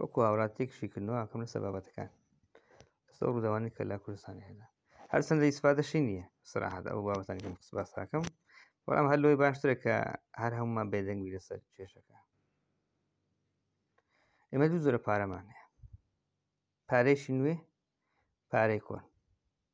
وەکو هاوڵاتێک شیکردنەوە ئەکەم لەسەر بابەتەکان لەسەر ڕووداوانی کە لە کوردستانی هەیە هەرچەندە ئیسفادەشی نییە سراحەت ئەو بابەتانی کەم سپاساکەم بەڵام هەر لۆی باشترە کە هەر هەمومان بێدەنگی لەسەر کێشەکە ئێمە دوو زۆرە پارەمانەیە پارێکی نوێ پارەی کۆن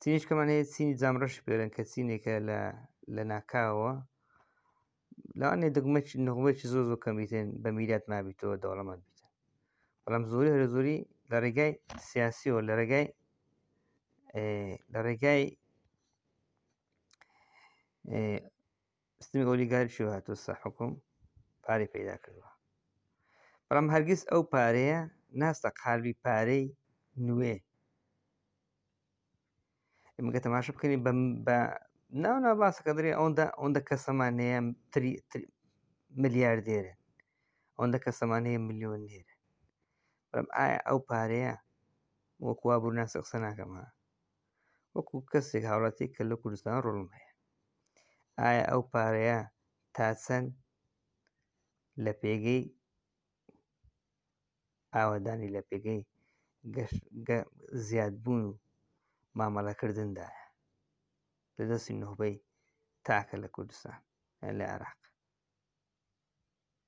چینیش کەمان هەیە چینی جامڕەش پێرن کە چینێکە لە لە ناکاوە لاانێ دگمەچ نغمەێکی زۆ زۆ کەمیتێن بە میرات مابیتەوە دەوڵەمەند بیتن بەڵام زۆری هەرە زۆری لە ڕێگای سیاسیەوە لە ڕێگای لە ڕێگای سیستمی ئۆلیگارکی و هاتوو سە حکوم پارەی پەیدا کردووە بەڵام هەرگیز ئەو پارەیە ناستە قالبی پارەی نوێ ئمگە تەماشە بکەنی بە ناو ناو باسەکە دەێ ئەوەندە ئەوەندە کەسەمانەیە تری ملیار دێرن ئەوەندە کەسەمانەیە میلیۆن نێرە بەڵام ئایا ئەو پارەیە وەکووا بووناسە قسە ناکەمە وەکو کەسێک هاوڵاتی کە لە کوردستان ڕۆڵم هەیە ئایا ئەو پارەیە تا چەند لە پێگەی ئاوادانی لە پێگەی زیادبوون و مامەڵەکردندایە لە دەستی نوخبەی تاکە لە کوردستان لە عێراق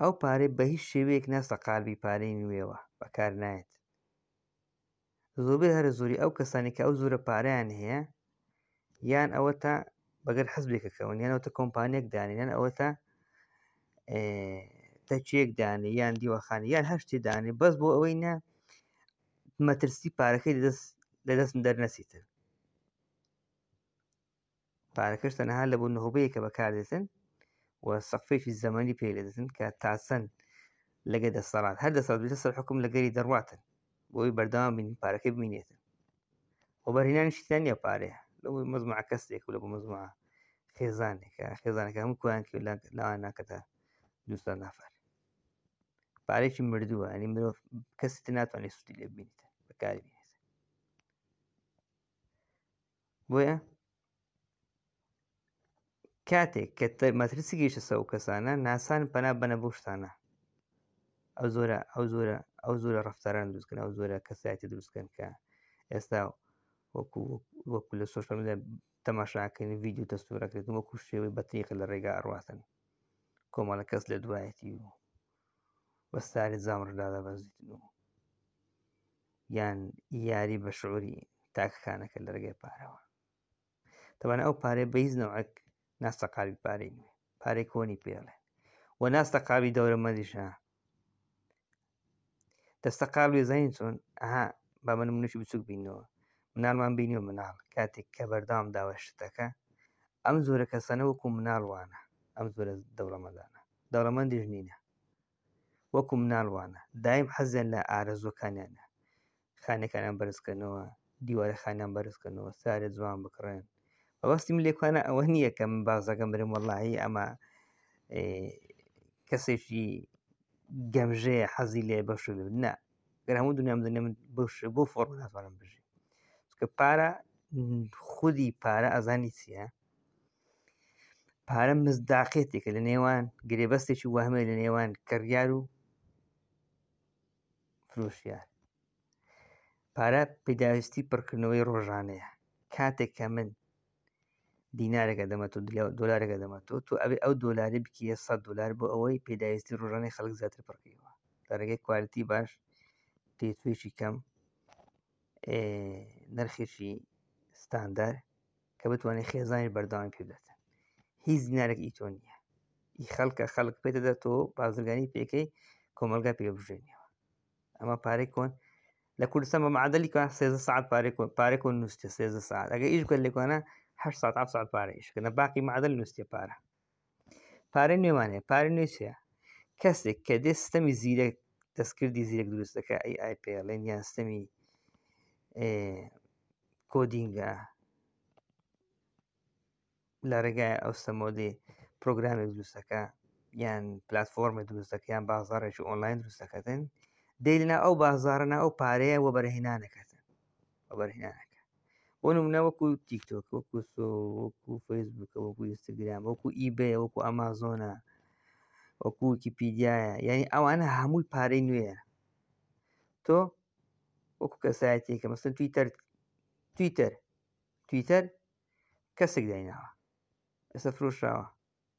ئەو پارەی بە هیچ شێوەیەک ناسە قالبی پارەی نوێوە بەکار نایێت زۆربەی هەرە زۆری ئەو کەسانی کە ئەو زۆرە پارەیان هەیە یان ئەوە تا بەگەر حزبێکەکەون یانەوە تا کۆمپانیەک دانیان ئەوە تا تەچێک دانێ یان دیوەخانی یان هەشتی دانێ بەس بۆ ئەوەی نە مەترسی پارەکەی لەدەست لەدەستم دەرنەسیتر پارەکەش تەنها لە بۆ نهۆبەیە کە بەکاردێتن و سەقفێکی زەمەنی پێ لێدەتن کە تاسەن لەگە دەسەڵات هەر دەسەڵات بێتە سەر حکوم لەگەری دەڕاتن بۆی بەردەوام بین پارەکە بمینێتن و بەرهێنانی شتیان نیە پارێ لە بۆی مەزمع کەسێک و لە بۆ مەزمع خێزانێکە خێزانەکە هەموو کویان کرد لاوان ناکەتە دوستان نافەر پارێکی مردووە ئەنی مرۆڤ کەسی ناتوانێت سوتی لێ بینیت بەکاری بۆیە کاتێک کە مەترسی گەیشتە سەو کەسانە ناسان پەنا بەنە بۆ شتانە ئەو زۆرە ئەو زۆرە ئەو زۆرە ڕفتاران دروستکەن ئەو زۆرە کەسایەتی دروستکەن کە ئێستا وەکو وەکو لە سوشل لە تەماشاکەن ویددیو تەستورەکرێت وەکو شێوەی بەتریقە لە ڕێگا ئەڕاتن کۆمەڵە کەس لە دوایەتی و وەستاری جامڕدا دەبەزیتن و یان یاری بە شعوری تاکەکانەکە لە ڕێگەی پارەوە تەوانە ئەو پارەی بەیز نەوەک ناستە قاوی پارەی نوێ پارەی کۆنی پێڵێ و ناستە قاوی دەورەمەدیشە دەستە قال وێزانین چۆن ئەها با من منشی بچوک بینەوە مناڵمان بینیوە مناڵ کاتێک کە بەردام داوە شتەکە ئەم زۆرە کەسانە وەکو مناڵوانە ئەم زۆرە دەوڵەمەدانە دەوڵەمەندیش نینە وەکو مناڵ وانە دایم حەزیان لە ئارەزوەکانیانە خانەکانیان بەرزکەنەوە دیوارە خانیان بەرزکەنەوە سارە جوان بکڕێن بەبستی من لێکوانە ئەوە نییە کە من بازەکەم برم وەڵی ئەمە کەسێکی گەمژەیە حەزی لێ بەش نا گەر هەموو دنیام دنیا من بش بۆ فۆڕ ناتوانم بژی کە پارە خودی پارە ئەزانی چییە پارە مزداقێتێکە لە نێوان گرێبەستێکی وەهمێ لە نێوان کڕیار و فرۆشیار پارە پیداویستی پڕکردنەوەی ڕۆژانەیە کاتێک کە من دینارێکە دەمە تۆ دلارێکە دەمە تۆ تو ئەبێ ئەو دۆلاری بکیە 100 دلار بۆ ئەوەی پێداویستی ڕژانی خەڵک زیاتر پڕکەوە لە ڕێگەی کوالتی باش تێتوێکی کەم نرخێکی ستاندار کە بتوانێت خێزانی بەردەوام پێ بدات هیچ زینارێک ئیتۆ نییە ئی خەڵکە خەڵک پێ دەدات تۆ بازرگانی پێکەی کۆمەلگا پێ بژێنەوە ئەمە پارێک کۆن لە کوردستان بە معادلی کە سێزە ساعت پارێک پارێک و نووسێ سێزە ساعت ئەگە ئیش بکە لێکوانە هەر ساعت ساعت پارە ئیشکردە باقی معادل نووسێ پارە پارەی نوێمانەیە پارەی نوێ چیە کەسێک کە دێ سیستەمی زیرەک دەستکردی زیرەک دروست دەکە ئەی ئای پێڵێن یان سیستەمی کۆدینگە لە ڕێگای ئەو سەمۆدی پرۆگرامێک دروستەکە یان پلتفۆرمە دروستەکەیان بازارێکی ئۆنلاین دروستەکەن دەیلنا ئەو بازارنا ئەو پارەیە وە بەرهێنانەکەن وەبەرهێنانەکە بۆ نمونە وەکو تیکتۆک وەکو سۆ وەکو فەیسبوکە وەکو ئینستاگرام وەکو ئیبێ وەکو ئەمازۆنە وەکو ویکیپیدیایە یعنی ئەوانە هەمووی پارەی نوێە تۆ وەکو کەسایەتێکە مەسن تویتەر تویتەر تویتەر کەسێک دایناوە ئێستا فرۆشراوە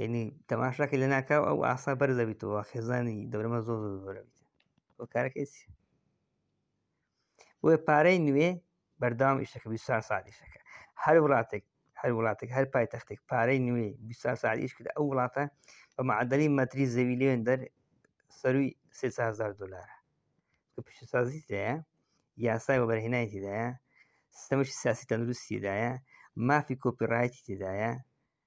یعنی تەماشاکە لە ناکاو ئەو ئاسا بەر دەبیتەوە خێزانی دەورەمە زۆر زۆر زۆرەبیت بۆ کارەکەی بۆیە پارەی نوێ بەرداوام ئیشەکە بیسا سادیشەکە هەر وڵاتێک هەر وڵاتێک هەر پای تەختێک پارەی نوێ بیسا ساریش کرد ئەو وڵاتە بە معدلی مەتری زەوی لێن دەر سەروی سهزار دلارە پیشسازی تەیە یاسای بە بەرهێنای تدایە سیستەمەشی ساسی تەندروستی دایە مافی کۆپی ڕایتی تدایە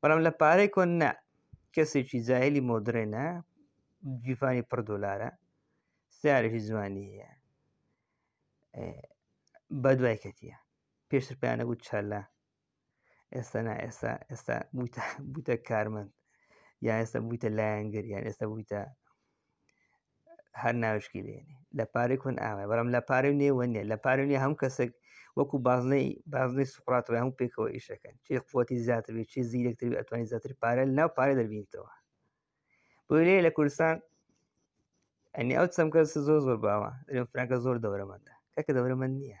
بەڵام لە پارەی کۆن نە کەسێکی زایلی مۆدرێنە جیفانی پڕ دۆلارە سیارێکی جوانی هەیە بە دوای کەتیە پێشتر پێیانە گوت چەلە ئێستا نا ئێستا ئێستا بوویتە کارمەند یا ئێستا بوویتە لایەنگر یان ئێستا بوویتە هەر ناوشکی بێنێ لە پارێ کون ئاوای بەڵام لە پارێ نێوە نیە لە پارێ نیە هەم کەسێک وەکو بازنەی بازنەی سوقراتەوە هەم پێکەوە ئیشەکەن چی قوتی زیاتر بێت چی زیرەکتر ئەتوانی زیاتر پارە لە ناو پارێ دەبینیتەوە بۆێ لە کوردستان ئەنی ئەو چەمکە زۆر زۆر باوە فرانکە زۆر دەورەمەندە کەکە دەورەمەند نییە